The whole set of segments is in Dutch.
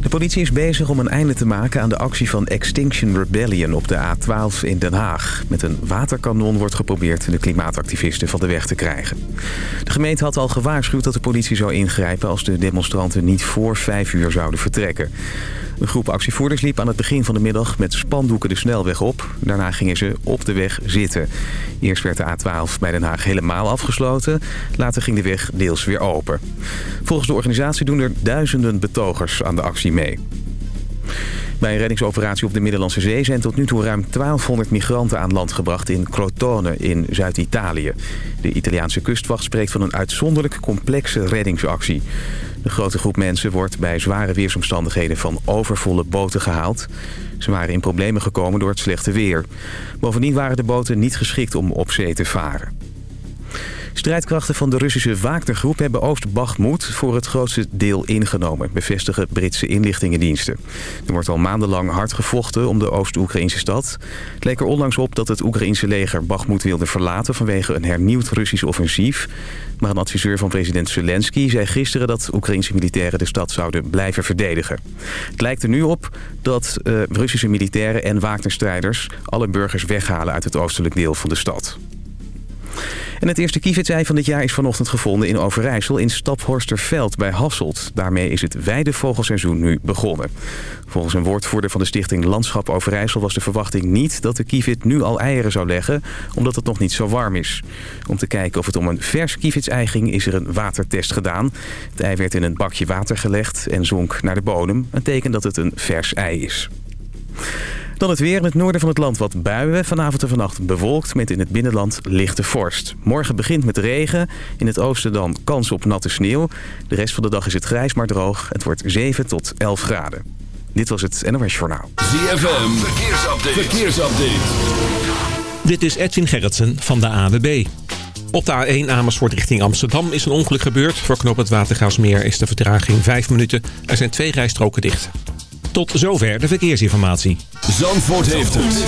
De politie is bezig om een einde te maken aan de actie van Extinction Rebellion op de A12 in Den Haag. Met een waterkanon wordt geprobeerd de klimaatactivisten van de weg te krijgen. De gemeente had al gewaarschuwd dat de politie zou ingrijpen als de demonstranten niet voor vijf uur zouden vertrekken. Een groep actievoerders liep aan het begin van de middag met spandoeken de snelweg op. Daarna gingen ze op de weg zitten. Eerst werd de A12 bij Den Haag helemaal afgesloten. Later ging de weg deels weer open. Volgens de organisatie doen er duizenden betogers aan de actie mee. Bij een reddingsoperatie op de Middellandse Zee zijn tot nu toe ruim 1200 migranten aan land gebracht in Crotone in Zuid-Italië. De Italiaanse kustwacht spreekt van een uitzonderlijk complexe reddingsactie. De grote groep mensen wordt bij zware weersomstandigheden van overvolle boten gehaald. Ze waren in problemen gekomen door het slechte weer. Bovendien waren de boten niet geschikt om op zee te varen. Strijdkrachten van de Russische Wagnergroep hebben Oost-Bakhmut voor het grootste deel ingenomen, bevestigen Britse inlichtingendiensten. Er wordt al maandenlang hard gevochten om de Oost-Oekraïnse stad. Het leek er onlangs op dat het Oekraïnse leger Bakhmut wilde verlaten vanwege een hernieuwd Russisch offensief. Maar een adviseur van president Zelensky zei gisteren dat Oekraïnse militairen de stad zouden blijven verdedigen. Het lijkt er nu op dat uh, Russische militairen en Wagnerstrijders alle burgers weghalen uit het oostelijk deel van de stad. En het eerste kievitsei van dit jaar is vanochtend gevonden in Overijssel in Staphorsterveld bij Hasselt. Daarmee is het weidevogelseizoen nu begonnen. Volgens een woordvoerder van de stichting Landschap Overijssel was de verwachting niet dat de kievit nu al eieren zou leggen, omdat het nog niet zo warm is. Om te kijken of het om een vers kievitsei ging is er een watertest gedaan. Het ei werd in een bakje water gelegd en zonk naar de bodem. Een teken dat het een vers ei is. Dan het weer in het noorden van het land wat buien. Vanavond en vannacht bewolkt met in het binnenland lichte vorst. Morgen begint met regen. In het oosten dan kans op natte sneeuw. De rest van de dag is het grijs maar droog. Het wordt 7 tot 11 graden. Dit was het NOS Journaal. ZFM, verkeersupdate. verkeersupdate. Dit is Edwin Gerritsen van de AWB. Op de A1 Amersfoort richting Amsterdam is een ongeluk gebeurd. Voor knop het Watergaasmeer is de vertraging 5 minuten. Er zijn twee rijstroken dicht. Tot zover de verkeersinformatie. Zandvoort heeft het.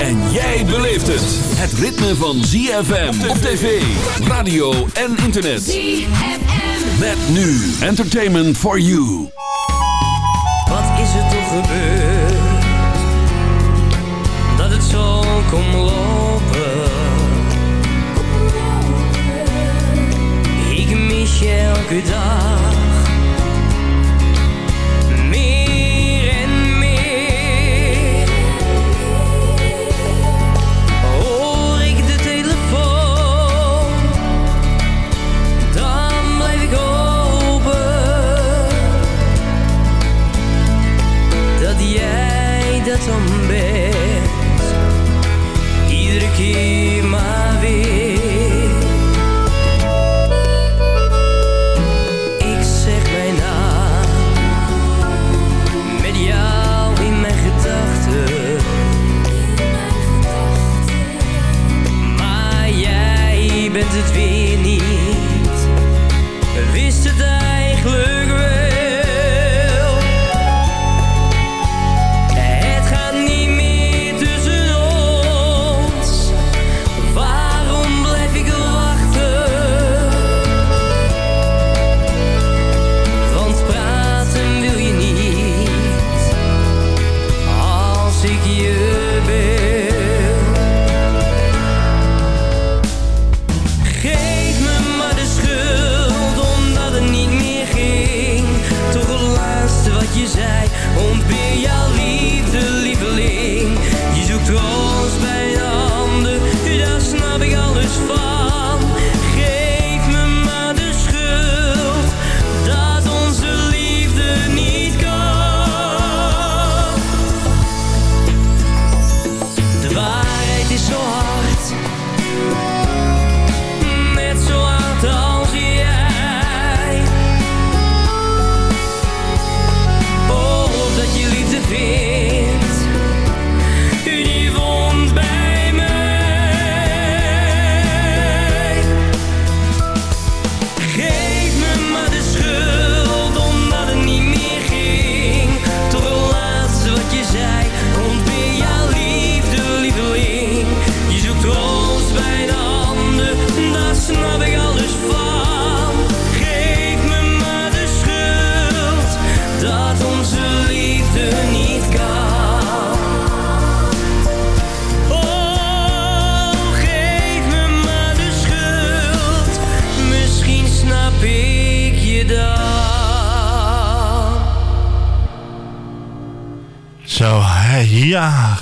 En jij beleeft het. Het ritme van ZFM op tv, radio en internet. ZFM. Met nu Entertainment for You. Wat is er toch gebeurd? Dat het zo kon lopen. Ik mis je elke dag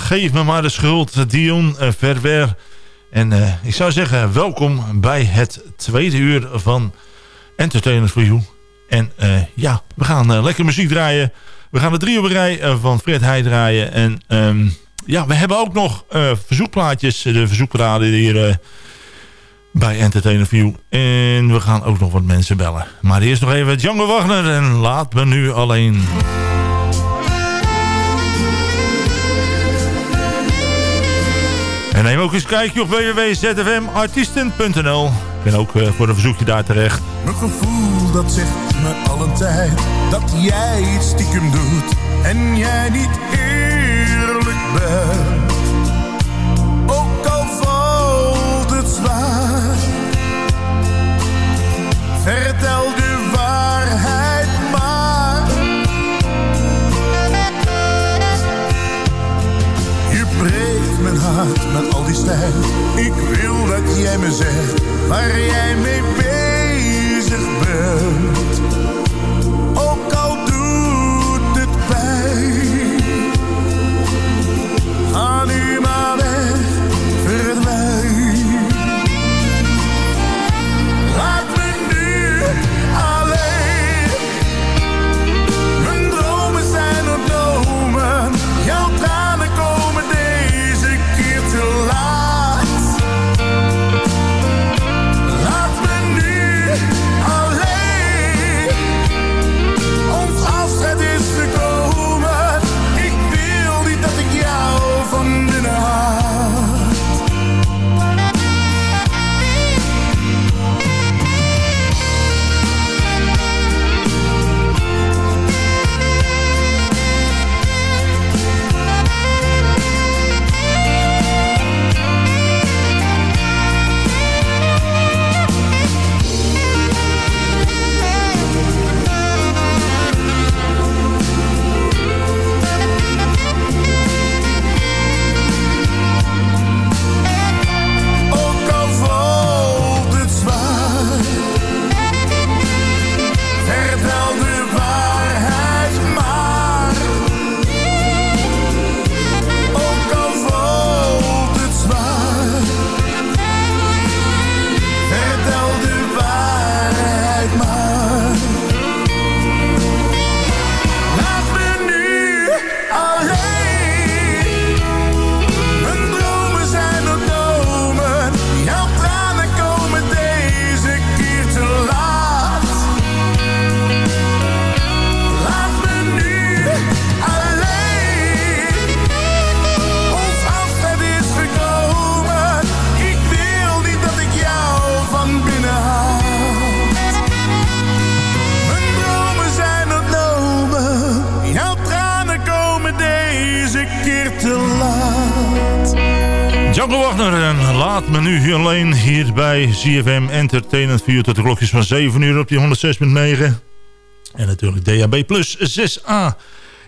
geef me maar de schuld, Dion uh, Verwer. En uh, ik zou zeggen, welkom bij het tweede uur van Entertainment for You. En uh, ja, we gaan lekker muziek draaien. We gaan de drie op een rij van Fred Heij draaien. En um, ja, we hebben ook nog verzoekplaatjes, de verzoekparade hier bij Entertainment for You. En we gaan ook nog wat mensen bellen. Maar eerst nog even Django Wagner en laat me nu alleen... En neem ook eens een kijkje op www.zfmartiesten.nl. Ik ben ook uh, voor een verzoekje daar terecht. Mijn gevoel dat zegt me al een tijd dat jij iets stiekem doet en jij niet eerlijk bent. Met al die stijl. Ik wil dat jij me zegt waar jij mee bezig bent. Bij CFM Entertainment 4 tot de klokjes van 7 uur op die 106.9. En natuurlijk DHB Plus 6A.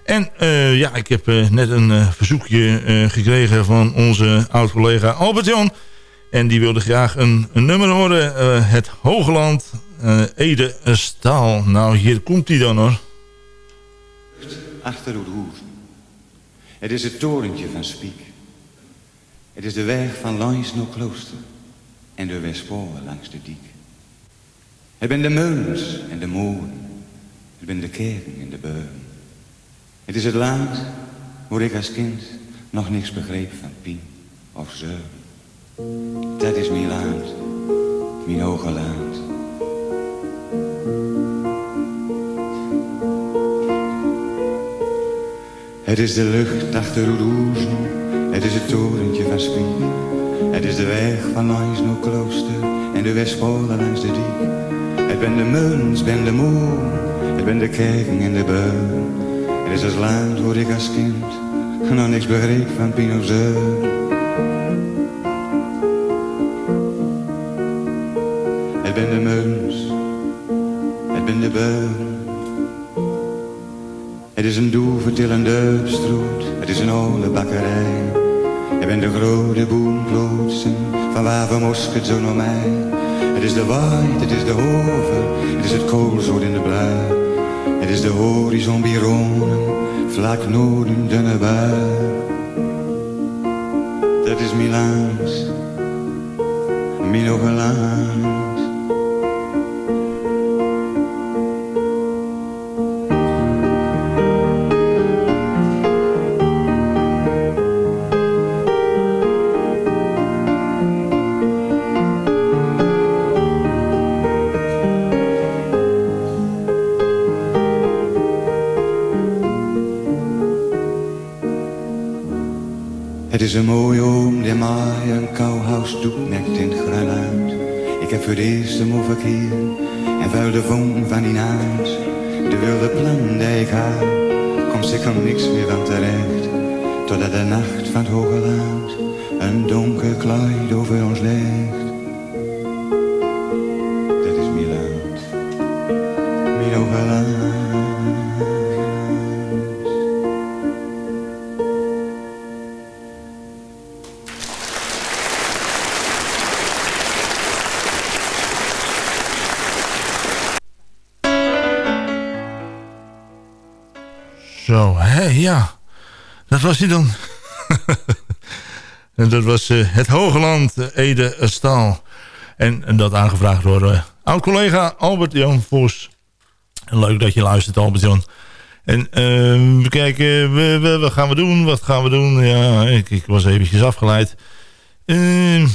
En uh, ja, ik heb uh, net een uh, verzoekje gekregen van onze oud-collega Albert-Jan. En die wilde graag een, een nummer horen. het Hoogland, Ede Staal. Nou, hier komt hij dan hoor. Achter het hoer. Het is het torentje van Spiek. Het is de weg van langs klooster en de Westpolen langs de diek. Het ben de meulens en de molen. Het ben de kerken en de beuren. Het is het land waar ik als kind nog niks begreep van pien of zeuren. Dat is mijn land, mijn hoge land. Het is de lucht achter de rozen, het is het torentje van Spiek. Het is de weg van langs naar klooster en de Westpolen langs de diek. Het ben de meulens, ben de moon, het ben de kerken en de beun. Het is het land waar ik als kind nog niks begreep van Pino's Het ben de meulens, het ben de beun. Het is een doevertillende stroot, het is een oude bakkerij. Ben de grote boomplotsen, van waar vermosk het zo naar mij. Het is de waait, het is de hoven, het is het koolzoot in de blui. Het is de horizon bironen, vlak noorden dunne bui. Dat is Milaans, Minogelaans. Is een mooie oom die mij een kouhuis nekt in uit. Ik heb voor het eerst hem overkeer en vuil de van die naams. De wilde plan die ik had, komt zeker niks meer van terecht. Totdat de nacht van het hoge land een donker kleid over ons legt. Ja. Dat was hij dan. en dat was eh, het Hogeland, uh, Ede Staal. En, en dat aangevraagd door uh, oud-collega Albert-Jan Vos. Leuk dat je luistert, Albert-Jan. En we kijken, we, we, wat gaan we doen? Wat gaan we doen? Ja, ik, ik was eventjes afgeleid. Ehm,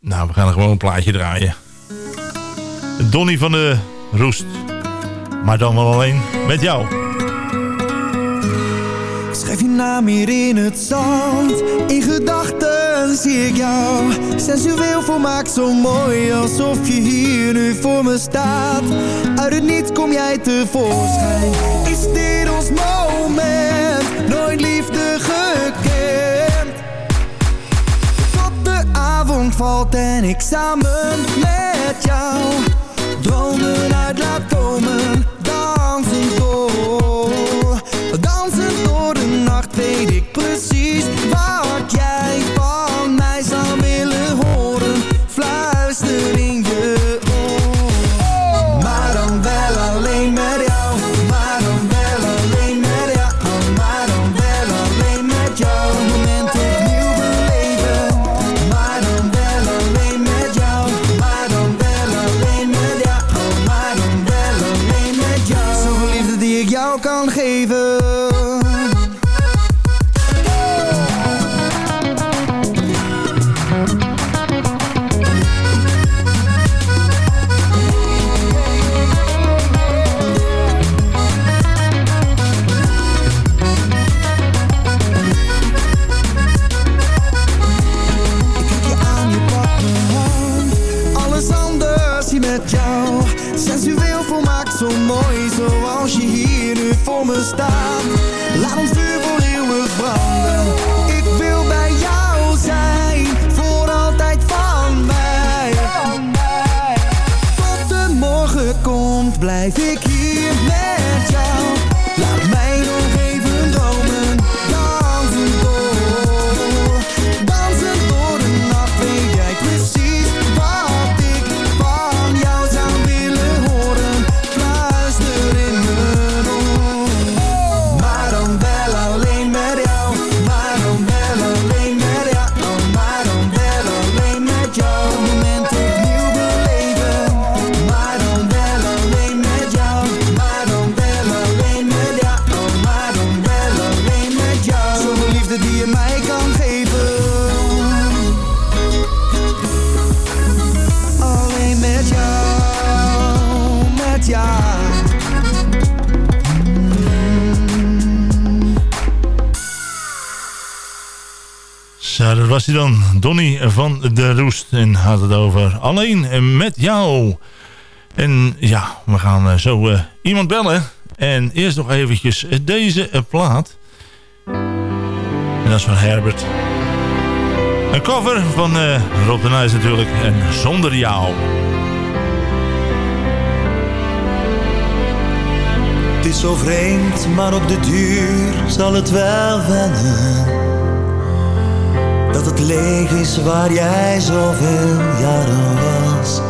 nou, we gaan er gewoon een plaatje draaien. Donny van de Roest. Maar dan wel alleen met jou. Schrijf naam hier in het zand? In gedachten zie ik jou. Sensueel volmaakt zo mooi Alsof je hier nu voor me staat. Uit het niets kom jij tevoorschijn. Is dit ons moment? Nooit liefde gekend. Tot de avond valt en ik samen met jou. Dromen uit laat komen Dansen door Donny van de Roest. En had het over alleen met jou. En ja, we gaan eh, zo eh, iemand bellen. En eerst nog eventjes deze eh, plaat. En dat is van Herbert. Een cover van Rob de Nijs natuurlijk. En Zonder jou. Het is zo vreemd, maar op de duur zal het wel wennen. Het leeg is waar jij zoveel jaren was.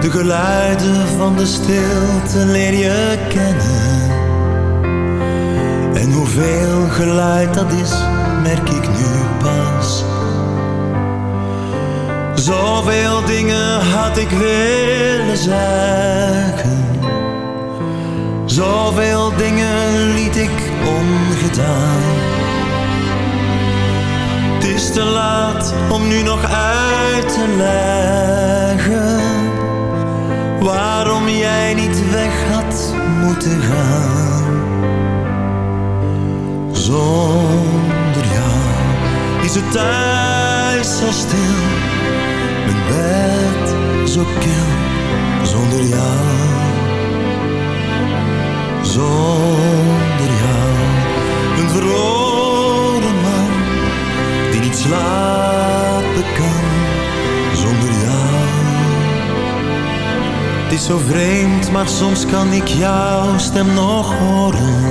De geluiden van de stilte leer je kennen. En hoeveel geluid dat is, merk ik nu pas. Zoveel dingen had ik willen zeggen. Zoveel dingen liet ik ongedaan. Te laat om nu nog uit te leggen. Waarom jij niet weg had moeten gaan. Zonder jou is het thuis zo stil. Mijn bed zo kil zonder jou. Zonder jou, een verloren niet slapen kan. Zonder jou. Het is zo vreemd, maar soms kan ik jouw stem nog horen.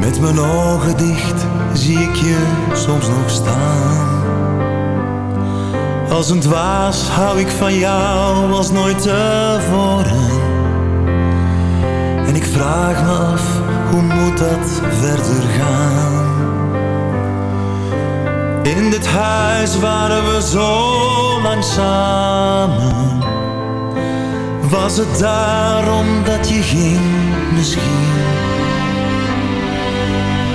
Met mijn ogen dicht zie ik je soms nog staan. Als een dwaas hou ik van jou als nooit tevoren. En ik vraag me af, hoe moet dat verder gaan? In dit huis waren we zo lang samen. Was het daarom dat je ging misschien?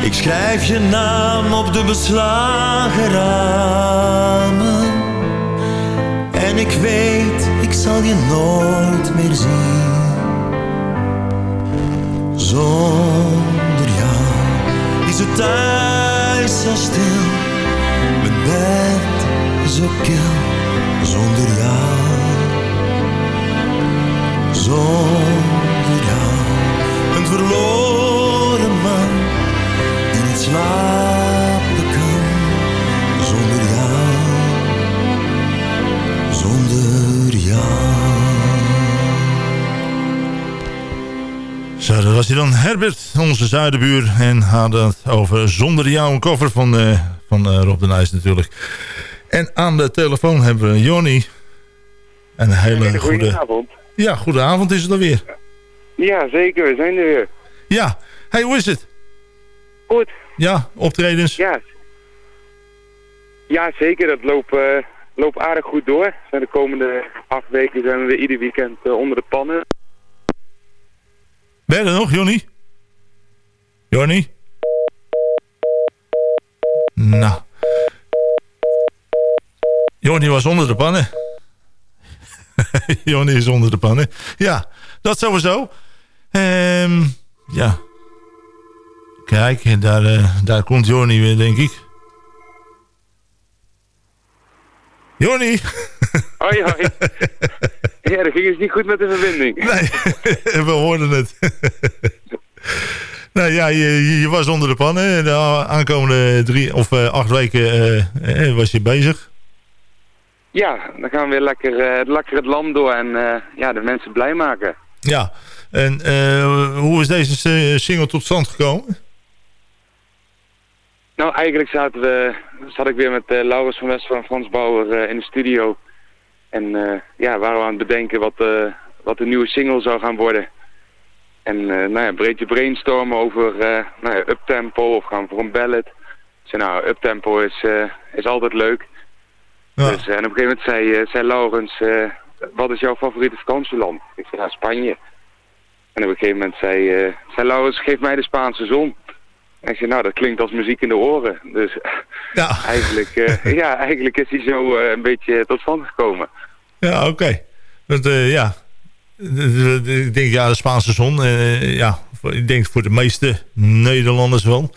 Ik schrijf je naam op de beslagen ramen. En ik weet, ik zal je nooit meer zien. Zonder jou is het thuis zo stil. Zo. Zonder jou. Zonder jou. Een verloren man die niet slapen kan. Zonder jou. Zonder jou. Zo, dat was hij dan Herbert, onze zuidenbuur. En had het over Zonder jou, een cover van, eh, van eh, Rob de Nijs natuurlijk. En aan de telefoon hebben we Jonny. Een hele goede... Goedenavond. Ja, goede avond is het alweer. Ja, zeker. We zijn er weer. Ja, hey, hoe is het? Goed. Ja, optredens? Ja. Ja, zeker. Dat loopt, eh, loopt aardig goed door. Zijn de komende acht weken zijn we weer ieder weekend eh, onder de pannen. Ben je er nog, Jonny? Jonny? Nou. Jonny was onder de pannen. Jonny is onder de pannen. Ja, dat sowieso. Ehm ja. Kijk, daar, eh, daar komt Jonny weer, denk ik. Jonny! Hoi, hoi. ja, dat ging dus niet goed met de verbinding. Nee, we hoorden het. Nou ja, je, was onder de pannen. De aankomende drie of eh, acht weken eh, eh, was je bezig. Ja, dan gaan we weer lekker, lekker het land door en ja, de mensen blij maken. Ja, en hoe is deze single tot stand gekomen? Nou, eigenlijk zaten we, zat ik weer met eh, Laurens van Wester en Frans Bauer in de studio. En eh, ja, waren we aan het bedenken wat, wat de nieuwe single zou gaan worden. En eh, nou ja, een beetje brainstormen over eh nou ja, uptempo of gaan we voor een ballad. Ik zei nou, uptempo is, eh, is altijd leuk. Ja. Dus, en op een gegeven moment zei, zei Laurens, wat is jouw favoriete vakantieland? Ik zei, ja, Spanje. En op een gegeven moment zei, zei Laurens, geef mij de Spaanse zon. En ik zei, nou, dat klinkt als muziek in de oren. Dus Ja, eigenlijk, ja, eigenlijk is hij zo een beetje tot stand gekomen. ja oké. Eh, ja, ik denk ja, de Spaanse zon. eh, ja, ik denk voor de meeste Nederlanders wel.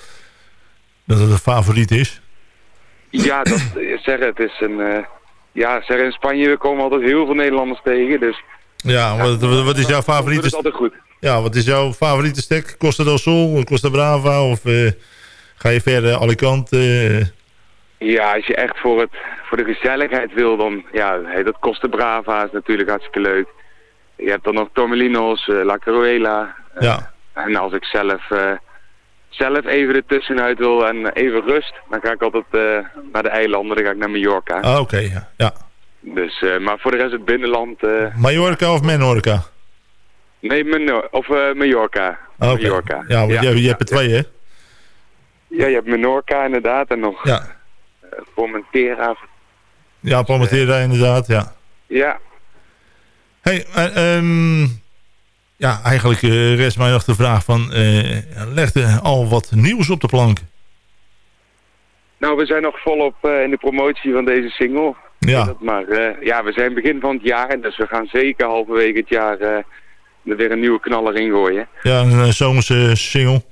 Dat het een favoriet is. Ja, dat zeggen, het is een... eh, ja, zeggen in Spanje, we komen altijd heel veel Nederlanders tegen. Dus Ja, wat, wat- wat is jouw dat is favoriete, altijd goed. ja, wat is jouw favoriete stek? Costa del Sol, Costa Brava of eh, ga je verder Alicante? Ja, als je echt voor, het, voor de gezelligheid wil, dan... Ja, hey, dat Costa Brava is natuurlijk hartstikke leuk. Je hebt dan nog Tormelinos, eh, La Caruela. eh, ja, En als ik zelf, eh, zelf even ertussenuit wil en even rust, dan ga ik altijd naar de eilanden. Dan ga ik naar Mallorca. ah, oké. ja. ja. Dus, maar voor de rest het binnenland... Mallorca of Menorca? nee, Meno- of eh, Mallorca. Ja, want je, je hebt er twee, hè? Ja, je hebt Menorca inderdaad en nog Ja. eh, Formentera. Ja, Palmatera inderdaad, ja. Ja, Hey, eh, ehm, ja, eigenlijk eh, rest mij nog de vraag van... eh er al wat nieuws op de plank? nou we zijn nog volop in de promotie van deze single. Ja, Maar ja, we zijn begin van het jaar, dus we gaan zeker halverwege het jaar er weer een nieuwe knaller in gooien. ja een zomerse single.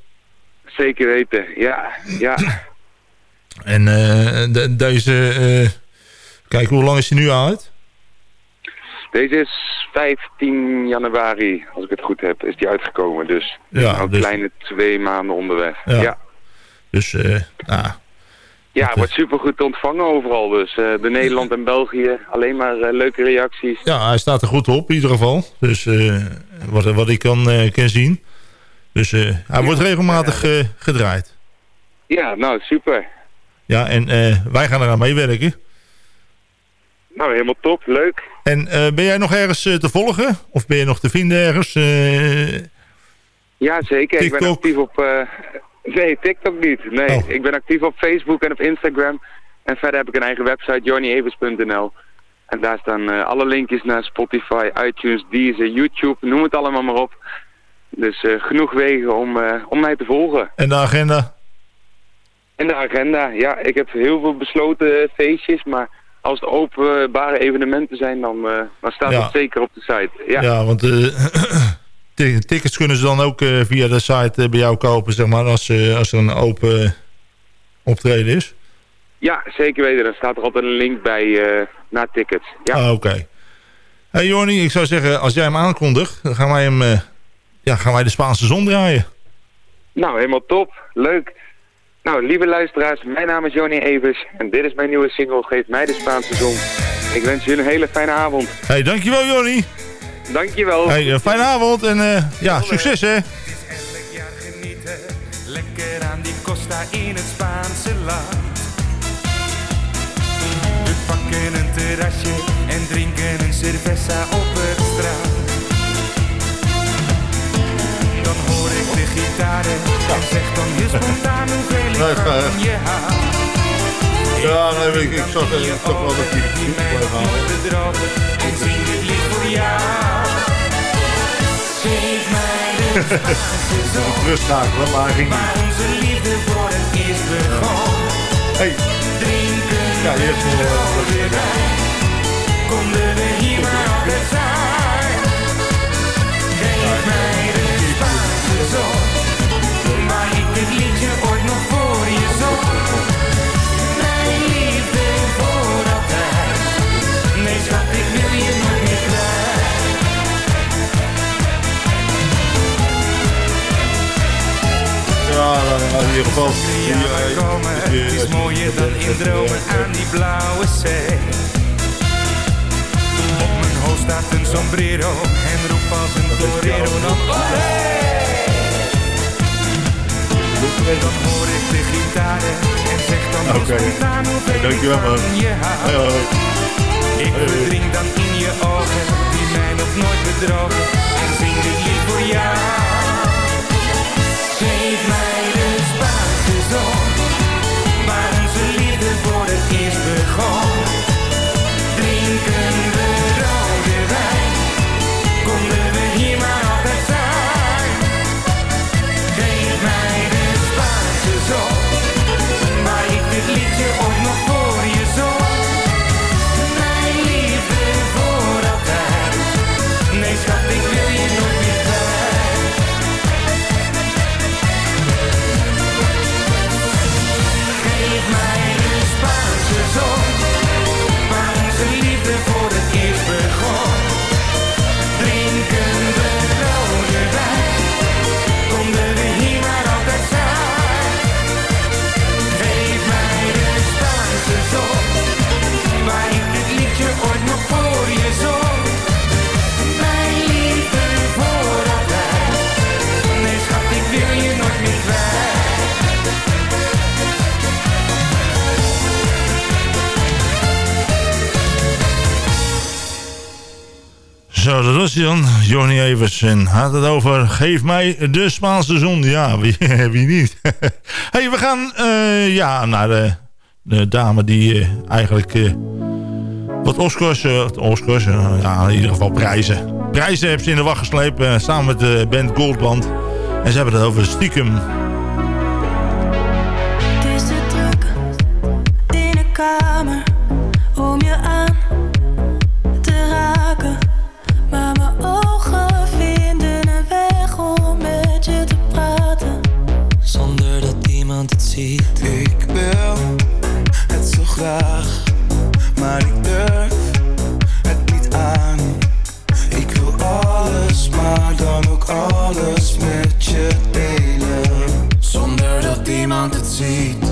Zeker weten, ja. ja. En de- deze... kijk, hoe lang is die nu uit? Deze is 15 januari, als ik het goed heb, is die uitgekomen. Dus, Ja, nou, een dus- kleine twee maanden onderweg. Ja. Ja, ja. Dus, eh nou, het wordt super goed ontvangen overal. Dus eh de Nederland en België, alleen maar eh, leuke reacties. ja, hij staat er goed op in ieder geval. Dus eh, wat, wat ik kan, eh, kan zien. Dus eh, hij wordt regelmatig eh, gedraaid. Ja, nou super. Ja, en eh, wij gaan eraan meewerken. Nou, helemaal top, leuk. En eh, ben jij nog ergens eh, te volgen? Of ben je nog te vinden ergens? Eh, Ja, zeker. Ik ben actief op... nee, TikTok niet. Nee, Oh. ik ben actief op Facebook en op Instagram. En verder heb ik een eigen website, johnnyevers.nl. En daar staan alle linkjes naar Spotify, iTunes, Deezer, YouTube, noem het allemaal maar op. Dus genoeg wegen om, om mij te volgen. en de agenda? En de agenda, ja, ik heb heel veel besloten feestjes, maar als het openbare evenementen zijn, dan, eh, dan staat Ja. dat zeker op de site. Ja, Ja, want eh, ti- tickets kunnen ze dan ook eh, via de site bij jou kopen, zeg maar, als, als er een open optreden is. ja zeker weten. Dan staat er altijd een link bij naar tickets. Ja. Ah, oké. Hey Jorni, ik zou zeggen, als jij hem aankondigt, dan gaan wij hem, ja, gaan wij de Spaanse zon draaien. Nou, helemaal top. Leuk. Nou, lieve luisteraars, mijn naam is Johnny Evers en dit is mijn nieuwe single Geef mij de Spaanse zon. Ik wens jullie een hele fijne avond. Hey, dankjewel Jorni. Dankjewel. Hey, een fijne avond en eh, ja, succes hè. elk jaar genieten. Lekker aan die costa in het Spaanse land. We pakken een terrasje en drinken een cerveza op het strand. Dan hoor ik de gitaren en zeg dan heel spontaan hoeveel ik van je hou. Ja, nee, ik, ik zag, je zag wel dat die nog nooit bedrogen en zing dit lied voor jou. Geef mij de. Rust maar ging. Maar onze liefde voor het eerst begon. Hey, Drinken ja, eerst we eh, rode wijn. Konden we hier maar altijd zijn. Geef mij de Waar ik dit liedje ooit nog voor je zong. Mijn liefde voor altijd. Nee schat, ik wil je nooit meer kwijt. ja, nou, ja, in ieder geval. Maar het is mooier dan in dromen aan die blauwe zee. Op mijn hoofd staat een sombrero en roep als een torero dan olé. Dan hoor ik de gitaren en zeg dan Oké. spontaan hoeveel Dankjewel, man. je hou. Hoi, hoi. Ik verdrink dan in je ogen, die mij nog nooit bedrogen. En zing dit lied voor jou. Geef mij de Spaanse zon, waar onze liefde voor het eerst begon. Drinken we Spaanse was hij dan, Johnny Eversen. Had het over, geef mij de Spaanse zon. Ja, wie, wie niet? hey, we gaan eh, ja, naar de, de dame die eh, eigenlijk eh, wat Oscars, Oscars ja, in ieder geval prijzen. Prijzen hebben ze in de wacht geslepen, samen met de band Goldband. En ze hebben het over Stiekem. Het is druk in kamer. Ik wil het zo graag, maar ik durf het niet aan. Ik wil alles, maar dan ook alles met je delen, zonder dat iemand het ziet.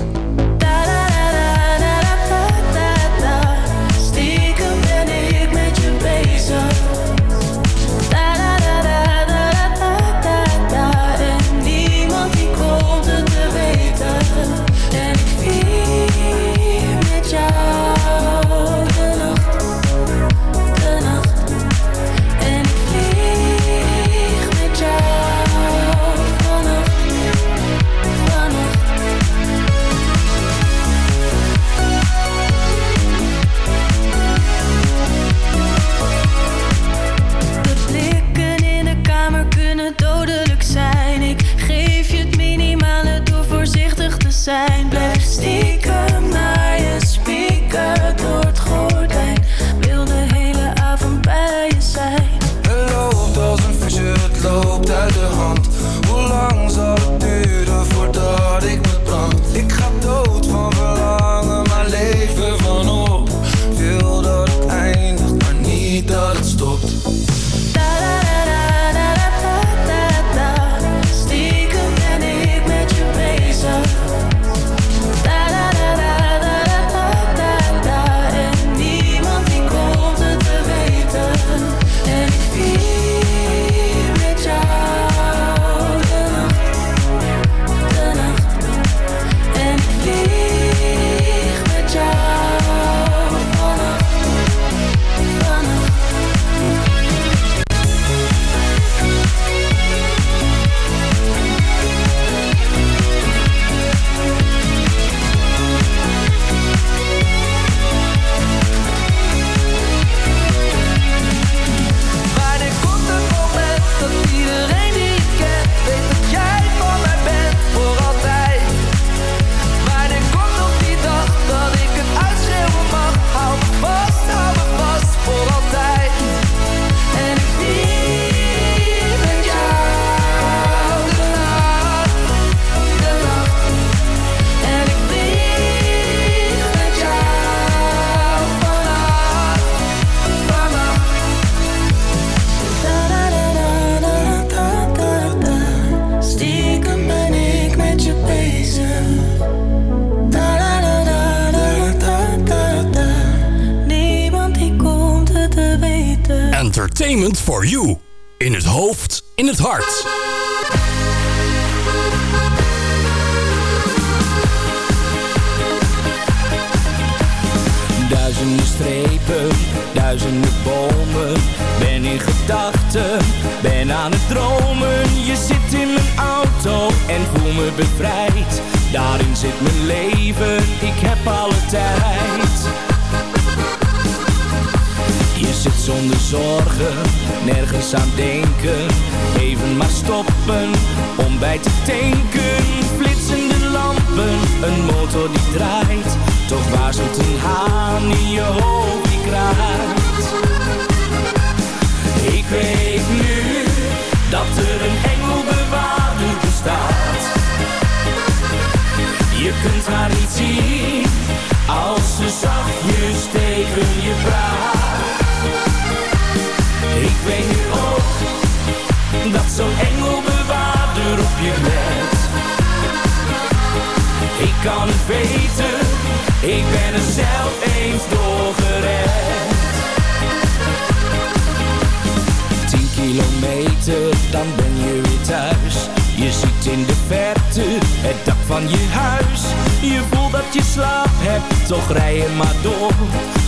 kilometer, dan ben je weer thuis. Je ziet in de verte het dak van je huis. Je voelt dat je slaap hebt, toch rij je maar door.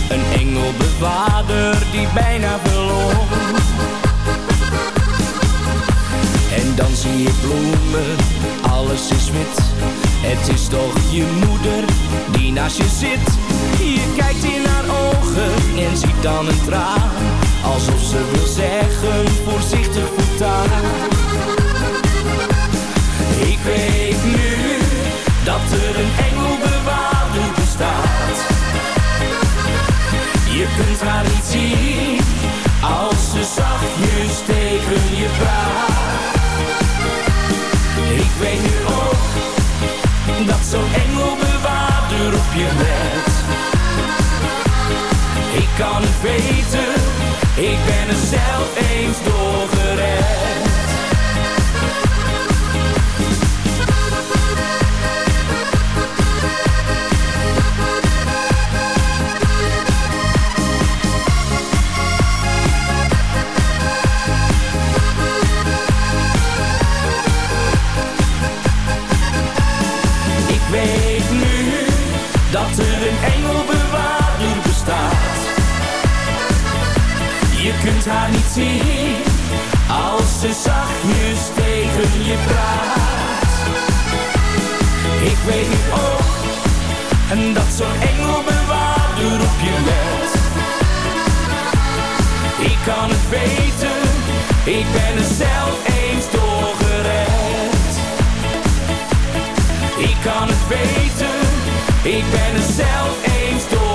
Een engel bewaarder die bijna verloren. En dan zie je bloemen, alles is wit. Het is toch je moeder die naast je zit je kijkt in haar ogen en ziet dan een traan. Alsof ze wil zeggen, voorzichtig voortaan. Ik weet nu dat er een engelbewaarder bestaat. Je kunt haar niet zien als ze zachtjes tegen je praat. Ik weet nu ook dat zo'n engelbewaarder op je let. Kan het weten, ik ben er zelf eens door kunt haar niet zien als ze zachtjes tegen je praat. Ik weet nu ook en dat zo'n engelbewaarder op je let. Ik kan het weten, ik ben er zelf eens door gered. Ik kan het weten, ik ben er zelf eens door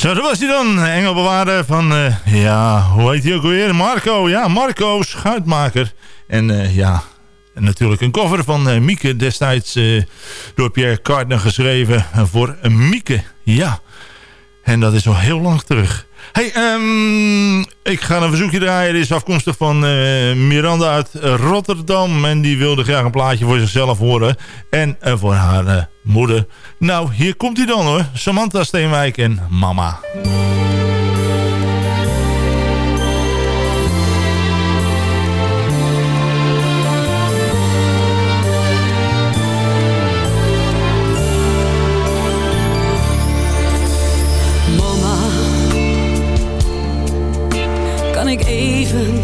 Zo, dat was hij dan. Engelbewaarder van, eh, ja, hoe heet hij ook alweer? Marco, ja, Marco Schuitmaker. En eh, ja, en natuurlijk een cover van eh, Mieke destijds door Pierre Cardin geschreven voor Mieke. Ja, en dat is al heel lang terug. Hey, ehm, ik ga een verzoekje draaien. Dit is afkomstig van Miranda uit Rotterdam. En die wilde graag een plaatje voor zichzelf horen. En voor haar moeder. Nou, hier komt hij dan hoor. Samantha Steenwijk en Mama. Kan ik even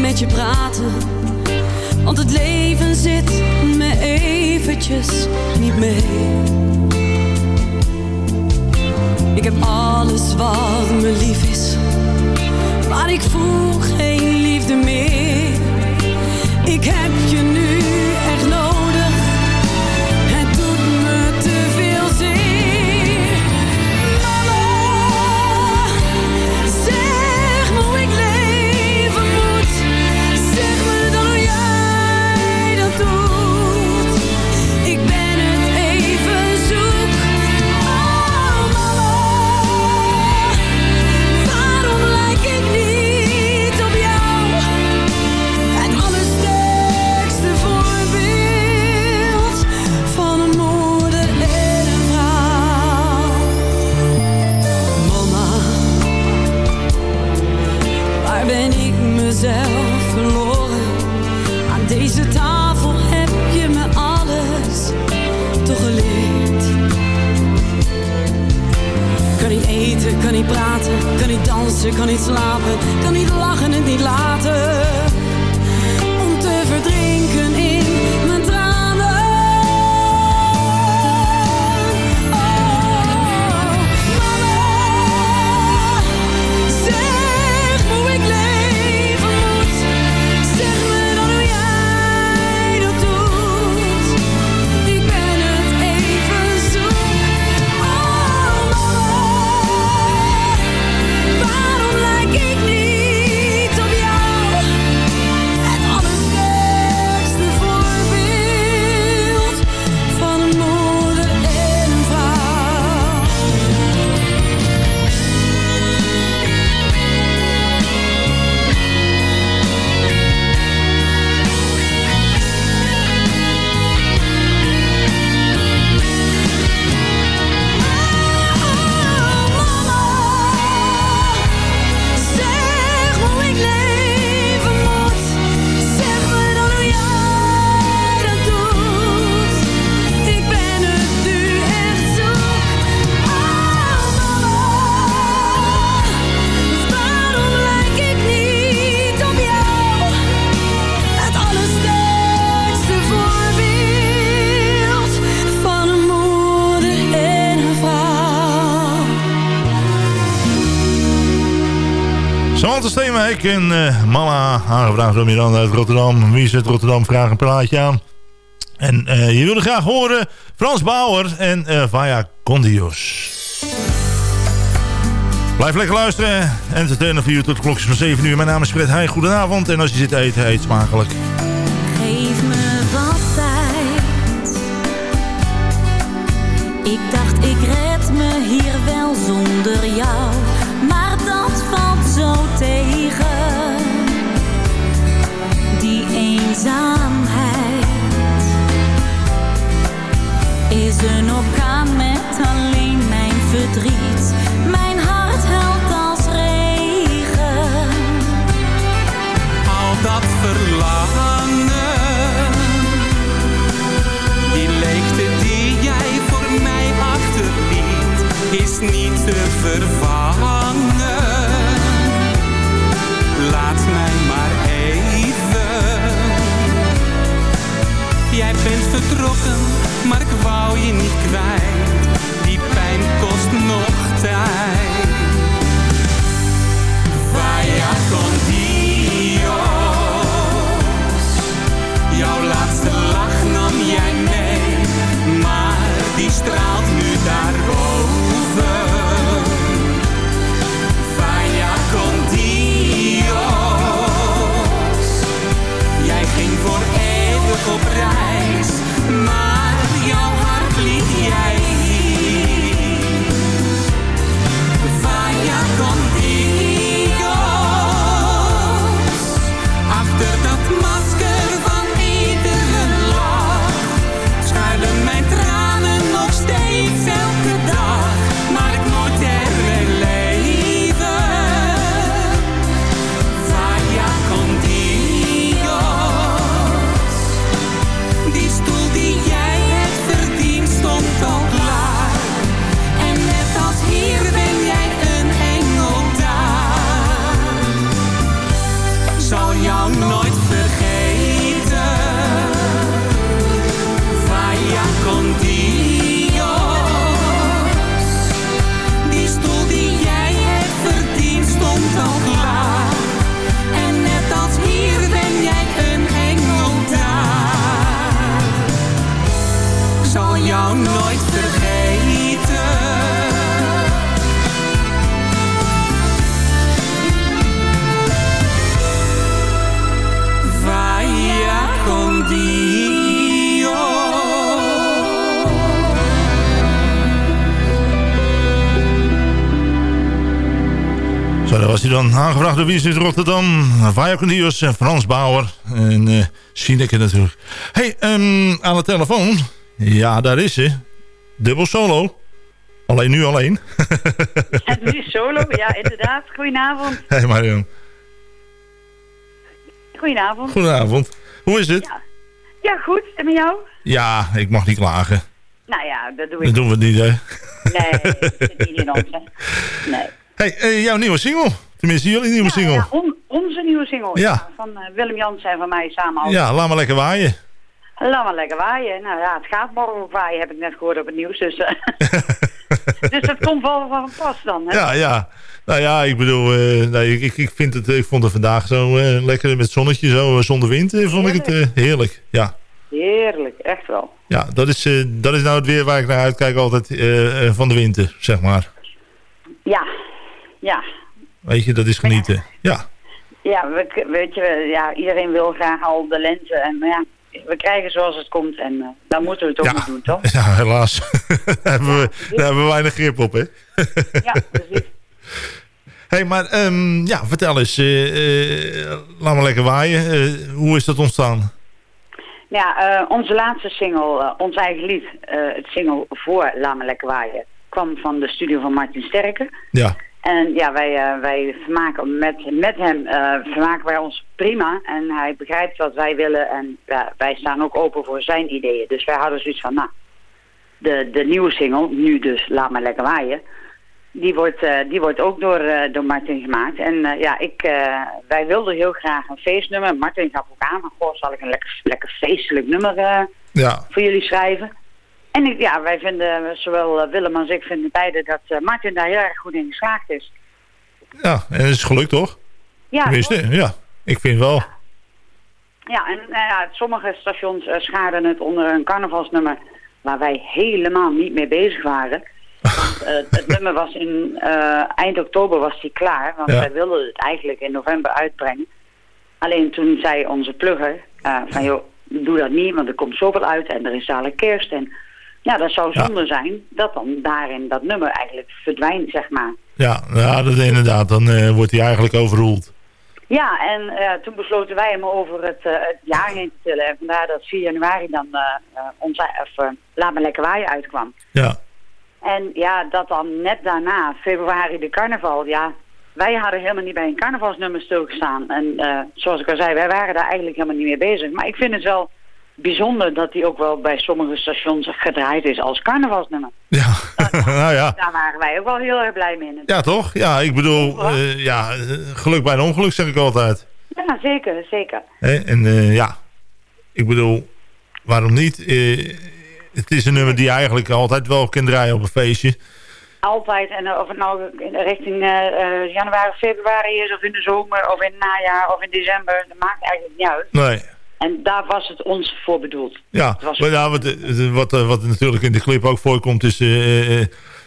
met je praten? Want het leven zit niet mee. Ik heb alles wat me lief is, maar ik voel geen liefde meer. Ik heb je nu Steenwijk en eh, Mama, aangevraagd door Miranda uit Rotterdam. Wie is het Rotterdam? Vraag een plaatje aan. En eh, je wilde graag horen Frans Bauer en eh Vaya Condios. Blijf lekker luisteren. Entertainer voor u tot de klokjes van 7 uur. Mijn naam is Fred Heij. Goedenavond. En als je zit te eten, eet smakelijk. Geef me wat tijd. Ik dacht ik red me hier wel zonder jou, een orkaan met alleen mijn verdriet. Mijn hart huilt als regen. Al dat verlangen, die leegte die jij voor mij achterliet, is niet te vervangen. Laat mij maar even. Jij bent vertrokken, maar ik wou je niet kwijt. Die pijn kost nog tijd. Vaya con Dios. Jouw laatste lach nam jij mee, maar die straalt dan aangevraagd door Wie is dit Rotterdam. Cornelius en Frans Bauer. En Sineke natuurlijk. hey, ehm, aan de telefoon. Ja, daar is ze. Dubbel solo. Alleen nu alleen. En nu solo, ja inderdaad. Goedenavond. hey Marion. Goedenavond. Goedenavond. Hoe is het? Ja. ja, goed. En met jou? Ja, ik mag niet klagen. Nou ja, dat doe ik. Dat doen we niet, hè? Nee, dat zit niet in ons. hè. Nee. hey, eh, jouw nieuwe single. Tenminste, jullie nieuwe single. Ja, on- onze nieuwe single. Ja. Van eh, Willem Jansen en van mij samen. al. Ja, laat maar lekker waaien. Laat maar lekker waaien. Nou ja, het gaat morgen ook waaien, heb ik net gehoord op het nieuws. Dus, eh, dus dat komt wel van pas dan. Hè? Ja, ja. Nou ja, ik bedoel, eh, nee, ik, ik, vind het, ik vond het vandaag zo lekker met zonnetje, zo zonder wind, vond ik het heerlijk. Ja. Heerlijk, echt wel. Ja, dat is, dat is nou het weer waar ik naar uitkijk altijd van de winter, zeg maar. Ja, ja. Weet je, dat is genieten. Ja, Ja, we, weet je, ja, iedereen wil graag al de lente. En maar ja, we krijgen zoals het komt. En eh daar moeten we het ook Ja. niet doen, toch? ja helaas. daar, hebben we, daar hebben we weinig grip op, hè? Ja, precies. hey, maar ehm, ja, vertel eens. eh, laat maar lekker waaien. Hoe is dat ontstaan? Ja, onze laatste single, ons eigen lied, het single voor Laat me lekker waaien, kwam van de studio van Martin Sterke. Ja, En ja, wij, eh, wij vermaken met, met hem eh, vermaken wij ons prima. En hij begrijpt wat wij willen en ja, wij staan ook open voor zijn ideeën. Dus wij hadden zoiets van, nou, de, de nieuwe single, nu dus Laat me lekker waaien, die wordt, eh, die wordt ook door, door Martin gemaakt. En ja, ik, wij wilden heel graag een feestnummer. Martin gaf ook aan, van, goh, zal ik een lekker, lekker feestelijk nummer ja. voor jullie schrijven? En ik, ja, wij vinden, zowel eh, Willem als ik vinden beide dat eh, Martin daar heel erg goed in geslaagd is. ja, en het is gelukt, toch? Ja, Tenminste, ja. Ik vind wel. Ja, en nou ja, sommige stations eh, schaarden het onder een carnavalsnummer waar wij helemaal niet mee bezig waren. Want, eh, het nummer was in eh, eind oktober was die klaar, want Ja. wij wilden het eigenlijk in november uitbrengen. Alleen toen zei onze plugger eh, van joh, doe dat niet, want er komt zoveel uit en er is dadelijk kerst. En ja, dat zou zonde zijn dat dan daarin dat nummer eigenlijk verdwijnt, zeg maar. Ja, ja dat inderdaad. Dan eh, wordt hij eigenlijk overroeld. Ja, en eh, toen besloten wij hem over het, eh, het jaar heen te tillen. En vandaar dat 4 januari dan onze, of, Laat me lekker waaien uitkwam. Ja. En ja, dat dan net daarna, februari, de carnaval. Ja, wij hadden helemaal niet bij een carnavalsnummer stilgestaan. En zoals ik al zei, wij waren daar eigenlijk helemaal niet mee bezig. Maar ik vind het wel bijzonder dat die ook wel bij sommige stations gedraaid is als carnavalsnummer. nou ja. Daar waren wij ook wel heel erg blij mee. Ja, toch? Ja, ik bedoel, eh, ja, eh, geluk bij een ongeluk zeg ik altijd. Ja, zeker, zeker. En eh, ja, ik bedoel, waarom niet? Eh, het is een nummer die je eigenlijk altijd wel kan draaien op een feestje. Altijd, en eh, of het nou in richting eh, eh, januari, februari is, of in de zomer, of in het najaar, of in december, dat maakt eigenlijk niet uit. Nee. En daar was het ons voor bedoeld. Ja, Het was- maar ja, wat, eh, wat, eh, wat natuurlijk in de clip ook voorkomt is eh, eh,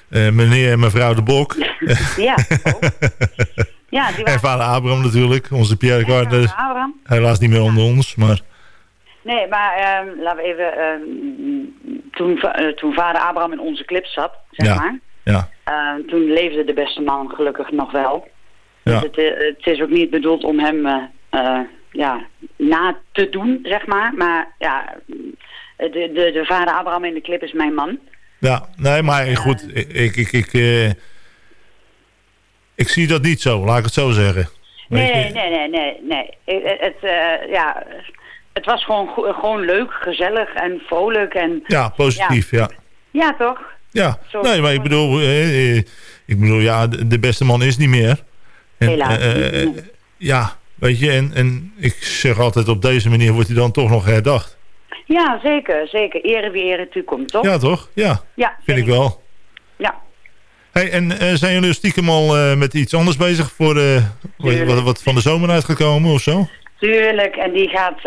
eh, meneer en mevrouw de Bok. Ja, ja die en waren... vader Abraham natuurlijk, onze Pierre Abraham. Helaas niet meer onder ons, maar Nee, maar ehm, laten we even... ehm, toen, eh, toen vader Abraham in onze clip zat, zeg Ja. maar... ja. eh, toen leefde de beste man gelukkig nog wel. Ja. Dus het, eh, het is ook niet bedoeld om hem eh, eh, ja, na te doen, zeg maar. Maar ja, de, de, de vader Abraham in de clip is mijn man. Ja, nee, maar goed, ik, ik, ik, ik, eh, ik zie dat niet zo, laat ik het zo zeggen. Nee, nee, nee, nee, nee. Het, het, eh, ja, het was gewoon, gewoon leuk, gezellig en vrolijk. En, Ja, positief, ja. Ja, toch? Ja, Zo- nee, maar ik bedoel, eh, ik bedoel, ja, de, beste man is niet meer. En, Helaas ja, weet je, en, en ik zeg altijd, op deze manier wordt hij dan toch nog herdacht. Ja, zeker, zeker. Ere wie ere toekomt, toch? Ja, toch? Ja, Ja, vind ik wel. Ja. Hey, en eh, zijn jullie stiekem al eh, met iets anders bezig voor eh, wat, wat, van de zomer uitgekomen of zo? Tuurlijk, en die gaat,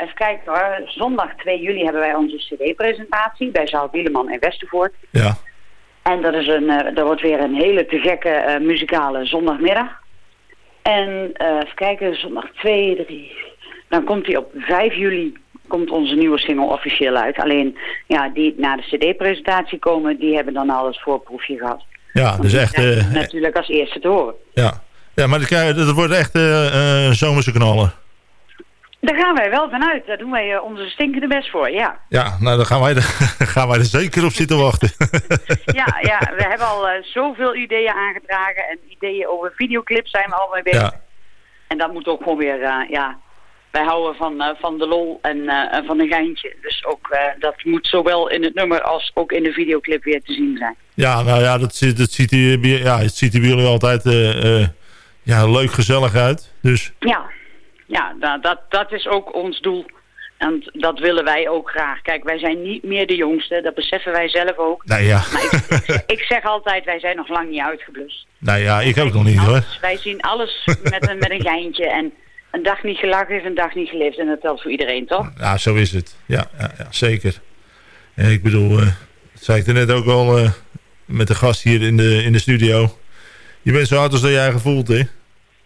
even kijken hoor, zondag 2 juli hebben wij onze cd-presentatie bij Zaal Bieleman in Westervoort. Ja. En dat, is een, dat wordt weer een hele te gekke muzikale zondagmiddag. En eh, even kijken, zondag 2, 3, dan komt die op 5 juli, komt onze nieuwe single officieel uit. Alleen, ja, die na de cd-presentatie komen, die hebben dan al het voorproefje gehad. Ja, dus echt, eh, natuurlijk als eerste te horen. ja. Ja, maar dat, wordt echt eh, zomerse knallen. Daar gaan wij wel vanuit. Daar doen wij eh, onze stinkende best voor, ja. Ja, nou dan gaan wij er, gaan wij er zeker op zitten wachten. Ja, ja we hebben al eh, zoveel ideeën aangedragen. En ideeën over videoclips zijn we al mee bezig. Ja. En dat moet ook gewoon weer, eh, ja... Wij houden van, van de lol en van een geintje. Dus ook dat moet zowel in het nummer als ook in de videoclip weer te zien zijn. Ja, nou ja, dat, ziet- dat ziet, hier, ja, het ziet er bij jullie altijd ja, leuk gezellig uit. Dus Ja, ja dat, dat, dat is ook ons doel. En dat willen wij ook graag. Kijk, wij zijn niet meer de jongste. Dat beseffen wij zelf ook. nou ja, Ik zeg altijd, wij zijn nog lang niet uitgeblust. nou ja ik ook nog niet hoor. Wij zien alles met een, met een geintje. En een dag niet gelachen is een dag niet geleefd. En dat telt voor iedereen, toch? Ja, zo is het. Ja, ja, ja zeker. En ik bedoel, eh, dat zei ik er net ook al eh, met de gast hier in de, in de studio. Je bent zo oud als dat jij gevoeld, hè?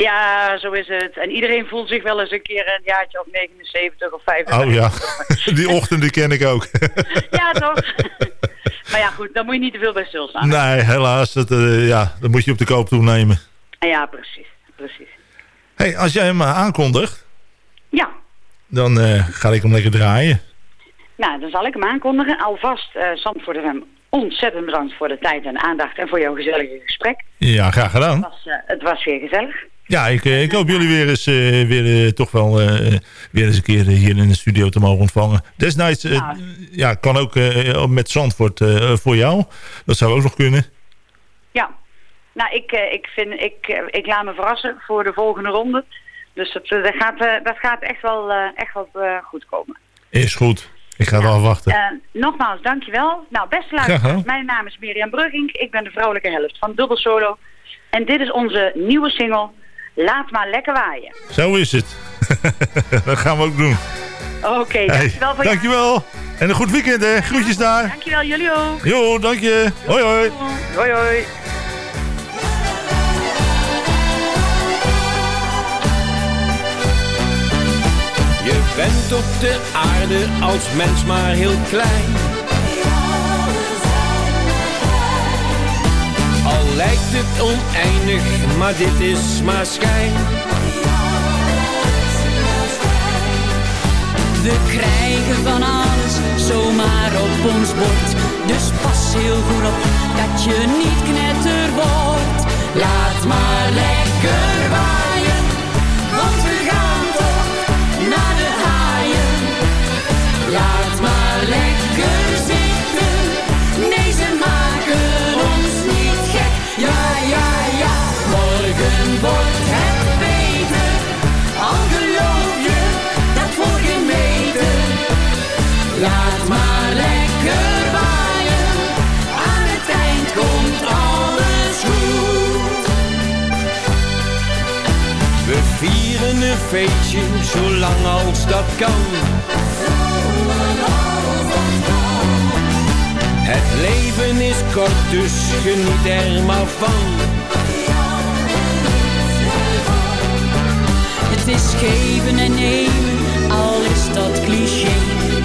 Ja, zo is het. En iedereen voelt zich wel eens een keer een jaartje of 79 of 85. Oh ja, die ochtend die ken ik ook. Ja, toch? maar ja, goed, daar moet je niet te veel bij stilstaan. nee, helaas, dat, eh, ja, dat moet je op de koop toenemen. Ja, precies. Precies. hey, als jij hem eh, aankondigt, Ja, dan eh, ga ik hem lekker draaien. nou, dan zal ik hem aankondigen. Alvast, eh Zandvoort FM, ontzettend bedankt voor de tijd en aandacht en voor jouw gezellige gesprek. Ja, graag gedaan. Het was, het was weer gezellig. Ja, ik, eh, ik hoop jullie weer eens, eh, weer, eh, toch wel weer eens een keer hier in de studio te mogen ontvangen. Desnijds, eh, ja, kan ook met Zandvoort voor jou. Dat zou ook nog kunnen. Ja, nou, ik, ik, vind, ik, ik laat me verrassen voor de volgende ronde. Dus dat, dat, gaat, dat gaat echt wel, echt wel goed komen. Is goed. Ik ga het afwachten. Eh, nogmaals, dankjewel. Nou, beste luisteraars, mijn naam is Mirjam Brugging. Ik ben de vrouwelijke helft van Dubbel Solo. En dit is onze nieuwe single, Laat maar lekker waaien. Zo is het. dat gaan we ook doen. Oké, Hey, dankjewel voor je dankjewel. En een goed weekend, hè. Groetjes daar. Dankjewel, jullie ook. Jo, dank je. Hoi, hoi. Hoi, hoi. Je bent op de aarde als mens maar heel klein. Lijkt het oneindig, maar dit is maar schijn. We krijgen van alles zomaar op ons bord. Dus pas heel goed op dat je niet knetter wordt. Laat maar lekker waaien, want we gaan toch naar de haaien. Laat een feestje, zolang als dat kan. Het leven is kort, dus geniet er maar van. Het is geven en nemen, al is dat cliché.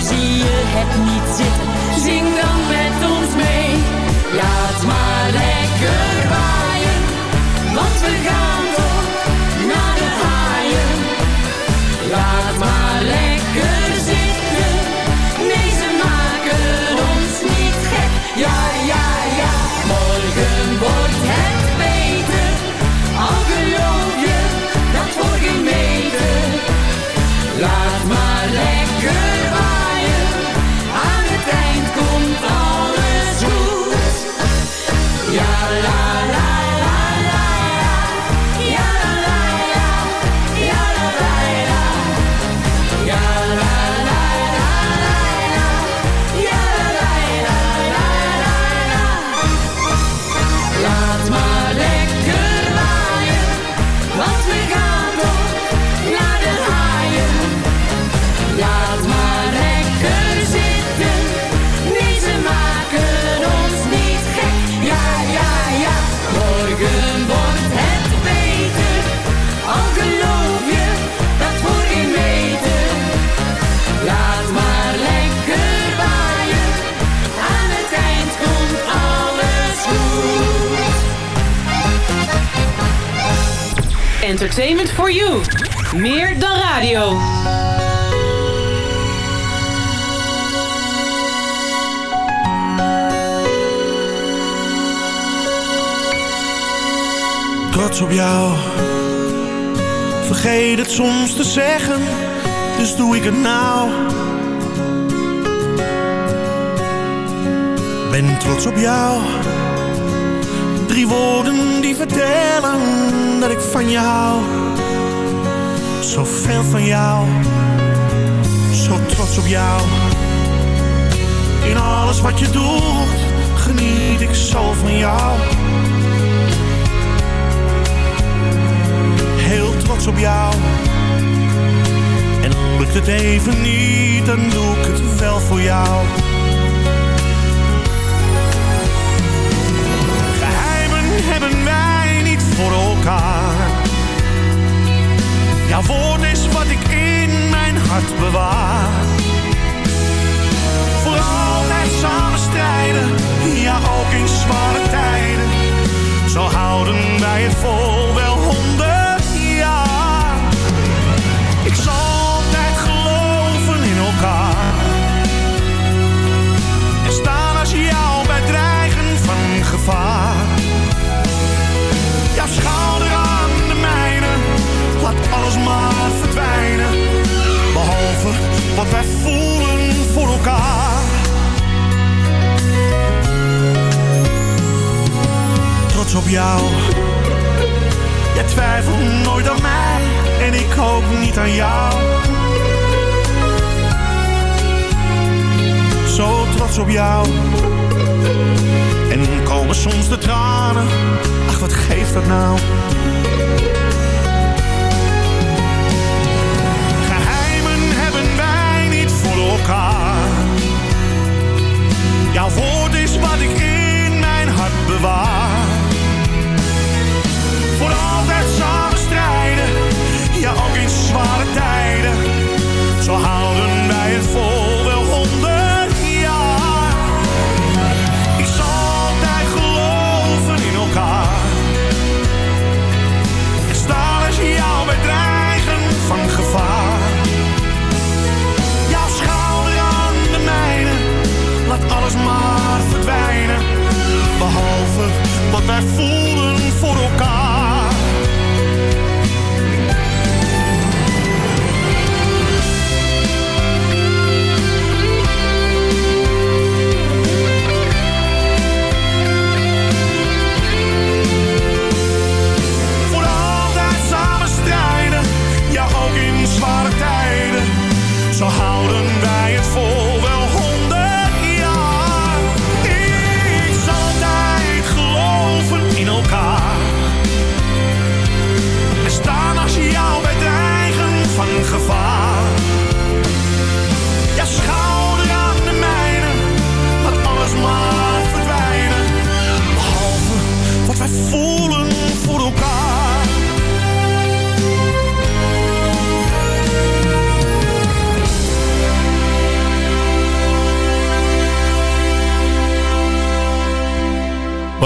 Zie je het niet zitten, zing dan met ons mee. Laat maar lekker waaien, want we gaan lekker Entertainment for you. Meer dan radio. trots op jou. Vergeet het soms te zeggen, dus doe ik het nou. Ben trots op jou. Drie woorden die vertellen dat ik van je hou. Zoveel van jou, zo trots op jou. In alles wat je doet, geniet ik zo van jou. Heel trots op jou. En lukt het even niet, dan doe ik het wel voor jou. Voor elkaar. Woord is wat ik in mijn hart bewaar. Voor altijd samen strijden, ja ook in zware tijden. Zo houden wij het vol wel honderd schouder aan de mijne, laat alles maar verdwijnen. Behalve wat wij voelen voor elkaar. Trots op jou. Jij twijfelt nooit aan mij en ik ook niet aan jou. Zo trots op jou. En komen soms de tranen. Ach, wat geeft dat nou?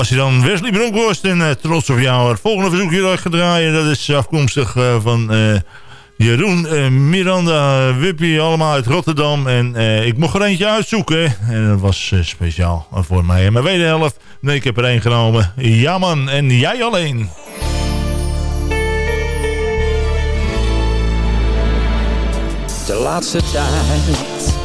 Was dan Wesley Bronkhorst en eh, trots op jou. Het volgende verzoekje dat ik draaien, dat is afkomstig eh, van eh, Jeroen, Miranda, Wippie, allemaal uit Rotterdam. En ik mocht er eentje uitzoeken. En dat was speciaal voor mij en mijn wederhelft. Nee, ik heb er één genomen. Ja man, en jij alleen. De laatste tijd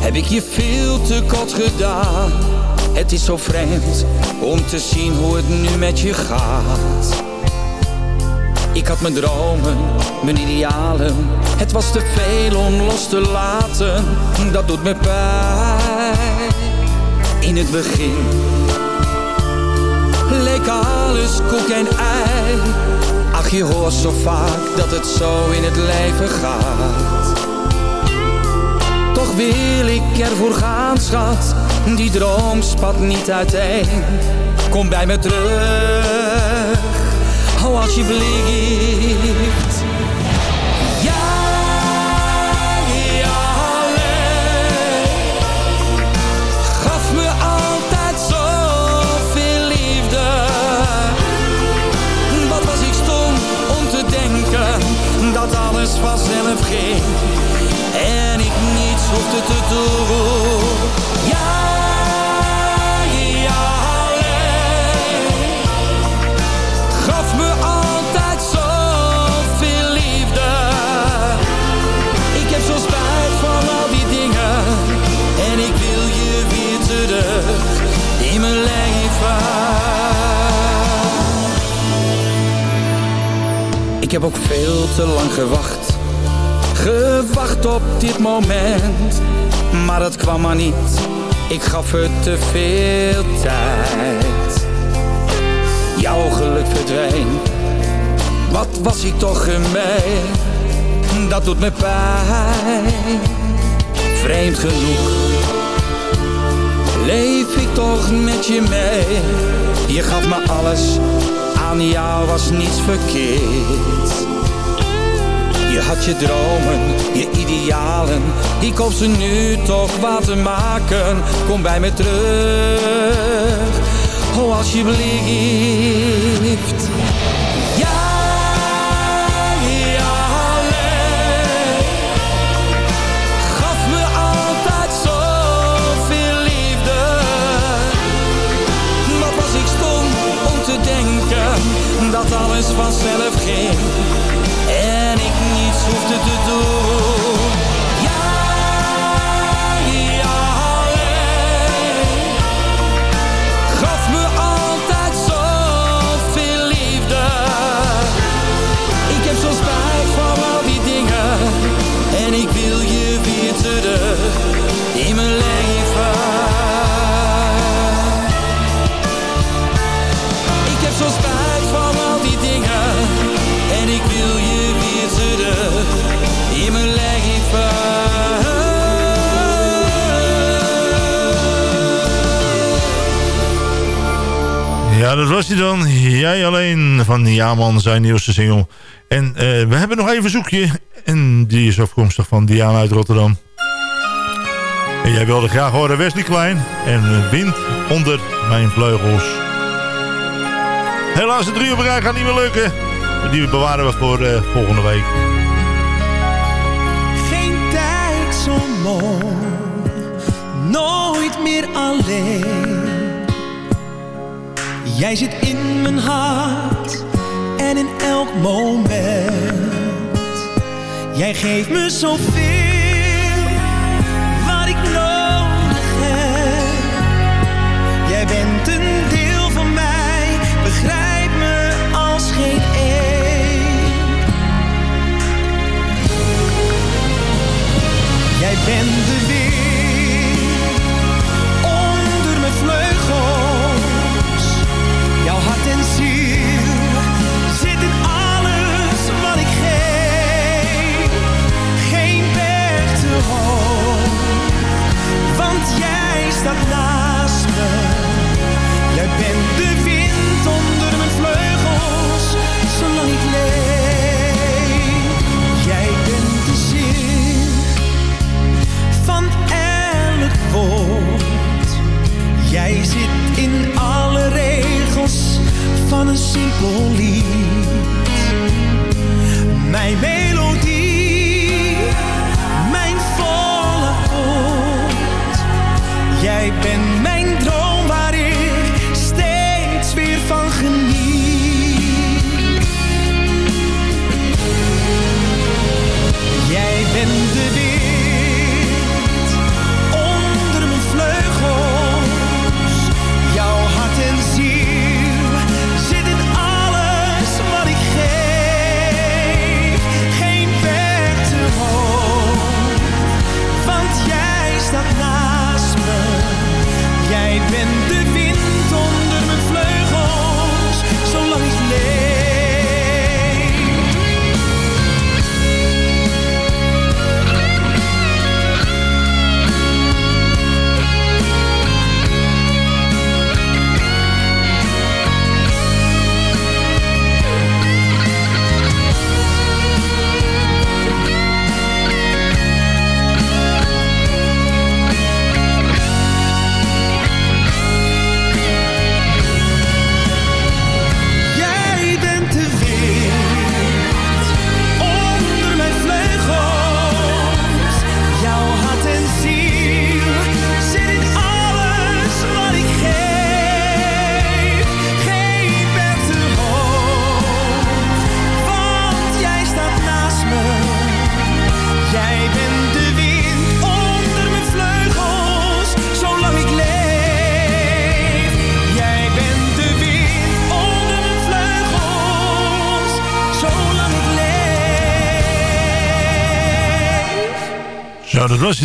heb ik je veel te kort gedaan. Het is zo vreemd om te zien hoe het nu met je gaat. Ik had mijn dromen, mijn idealen. Het was te veel om los te laten. Dat doet me pijn. In het begin leek alles koek en ei. Ach, je hoort zo vaak dat het zo in het leven gaat. Toch wil ik ervoor gaan, schat. Die droom spat niet uiteen. Kom bij me terug, oh alsjeblieft. Jij alleen gaf me altijd zoveel liefde. Wat was ik stom om te denken dat alles vanzelf ging en ik niets hoefde te doen. Ik heb ook veel te lang gewacht. Gewacht op dit moment. Maar het kwam maar niet. Ik gaf het te veel tijd. Jouw geluk verdween. Wat was ik toch gemeen? Dat doet me pijn. Vreemd genoeg Leef ik toch met je mee. Je gaf me alles Aan was niets verkeerd. Je had je dromen, je idealen Ik hoop ze nu toch wat te maken. Kom bij me terug. Oh alsjeblieft alles vanzelf ging en ik niets hoefde te doen. Ja, dat was hij dan. Jij alleen van Jaman, zijn nieuwste single. En eh, we hebben nog even een zoekje. En die is afkomstig van Diana uit Rotterdam. En jij wilde graag horen Wesley Klein. En wind onder mijn vleugels. Helaas, de drie op rij gaat niet meer lukken. Die bewaren we voor eh, volgende week. Geen tijd zo mooi, nooit meer alleen. Jij zit in mijn hart en in elk moment. Jij geeft me zoveel simpel lied. Mijn melodie,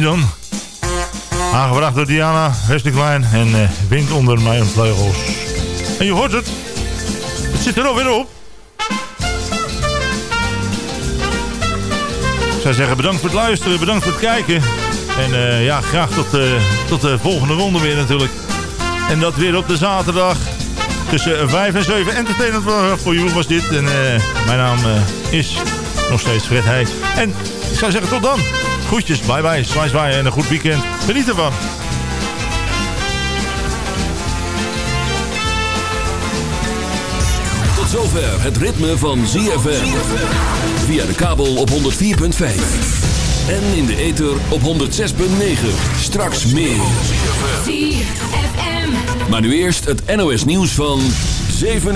dan. Aangebracht door Diana, Wesley Klein en eh, wind onder mijn vleugels. En je hoort het. Het zit er alweer op. Ik zou zeggen bedankt voor het luisteren, bedankt voor het kijken. En eh, ja, graag tot, eh, tot de volgende ronde weer natuurlijk. En dat weer op de zaterdag. Tussen 5 en 7. Entertainment voor jou was dit. En mijn naam is nog steeds Fred Heij. En ik zou zeggen tot dan. Groetjes, bye bye, zwaai zwaai en een goed weekend. Geniet ervan. Tot zover het ritme van ZFM. Via de kabel op 104.5. En in de ether op 106.9. Straks meer. Maar nu eerst het NOS nieuws van 7